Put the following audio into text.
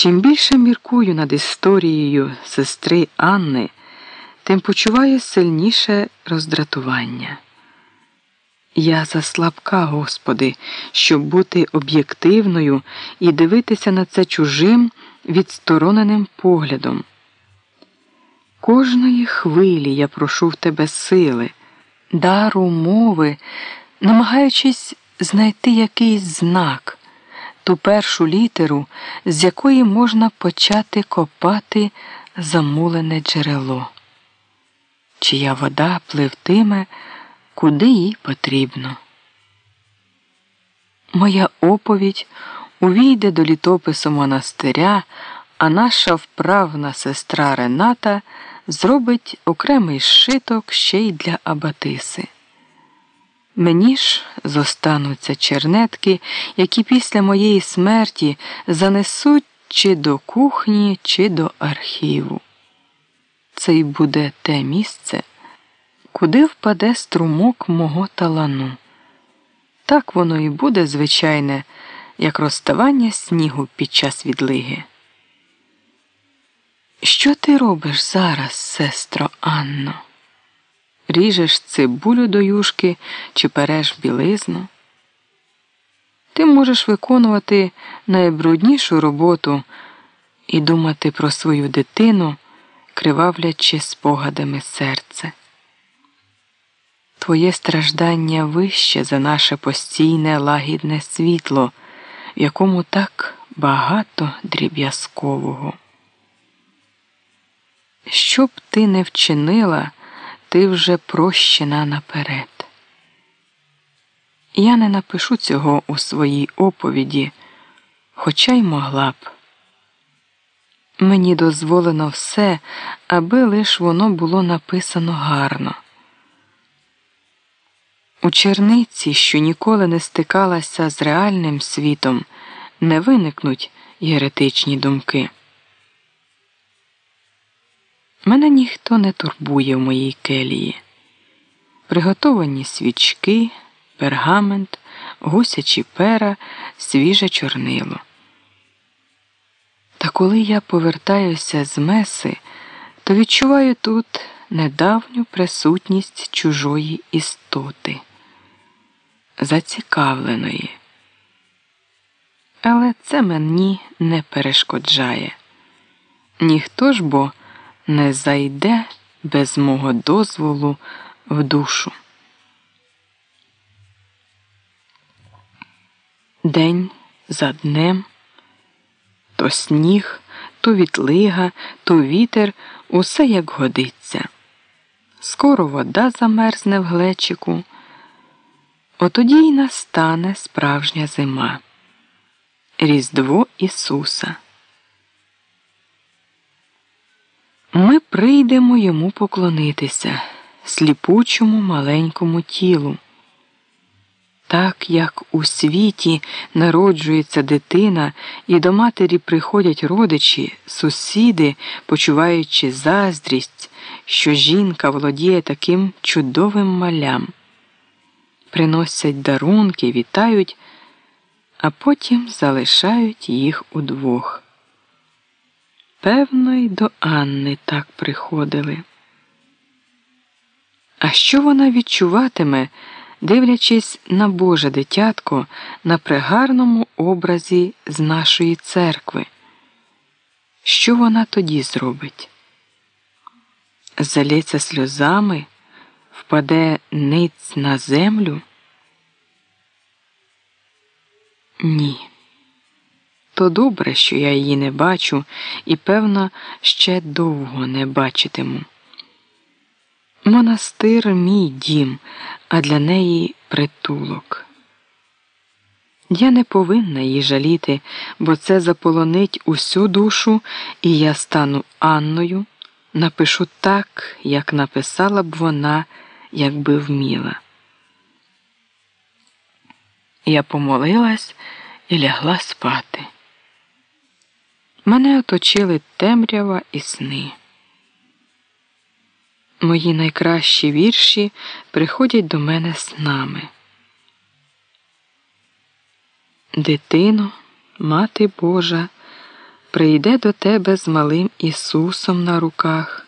Чим більше міркую над історією сестри Анни, тим почуваю сильніше роздратування. Я заслабка, Господи, щоб бути об'єктивною і дивитися на це чужим відстороненим поглядом. Кожної хвилі я прошу в тебе сили, дару мови, намагаючись знайти якийсь знак, ту першу літеру, з якої можна почати копати замулене джерело, чия вода пливтиме, куди їй потрібно. Моя оповідь увійде до літопису монастиря, а наша вправна сестра Рената зробить окремий шиток ще й для Абатиси. Мені ж зостануться чернетки, які після моєї смерті занесуть чи до кухні, чи до архіву. Це й буде те місце, куди впаде струмок мого талану. Так воно і буде звичайне, як розставання снігу під час відлиги. Що ти робиш зараз, сестро Анно? Ріжеш цибулю до юшки чи переш білизну? Ти можеш виконувати найбруднішу роботу і думати про свою дитину, кривавлячи спогадами серце. Твоє страждання вище за наше постійне лагідне світло, в якому так багато дріб'язкового. Що б ти не вчинила, ти вже прощена наперед. Я не напишу цього у своїй оповіді, хоча й могла б. Мені дозволено все, аби лиш воно було написано гарно. У черниці, що ніколи не стикалася з реальним світом, не виникнуть єретичні думки. Мене ніхто не турбує в моїй келії. Приготовані свічки, пергамент, гусячі пера, свіже чорнило. Та коли я повертаюся з меси, то відчуваю тут недавню присутність чужої істоти, зацікавленої. Але це мені не перешкоджає. Ніхто ж бо не зайде без мого дозволу в душу. День за днем, то сніг, то вітлига, то вітер, усе як годиться. Скоро вода замерзне в глечику, отоді й настане справжня зима, Різдво Ісуса. Ми прийдемо йому поклонитися, сліпучому маленькому тілу. Так як у світі народжується дитина, і до матері приходять родичі, сусіди, почуваючи заздрість, що жінка володіє таким чудовим малям, приносять дарунки, вітають, а потім залишають їх удвох. Певно, й до Анни так приходили. А що вона відчуватиме, дивлячись на Боже дитятко на пригарному образі з нашої церкви? Що вона тоді зробить? Залється сльозами, впаде ниць на землю? Ні то добре, що я її не бачу і, певно, ще довго не бачитиму. Монастир мій дім, а для неї притулок. Я не повинна її жаліти, бо це заполонить усю душу, і я стану Анною, напишу так, як написала б вона, якби вміла. Я помолилась і лягла спати. Мене оточили темрява і сни. Мої найкращі вірші приходять до мене снами. Дитино, мати Божа, прийде до тебе з малим Ісусом на руках.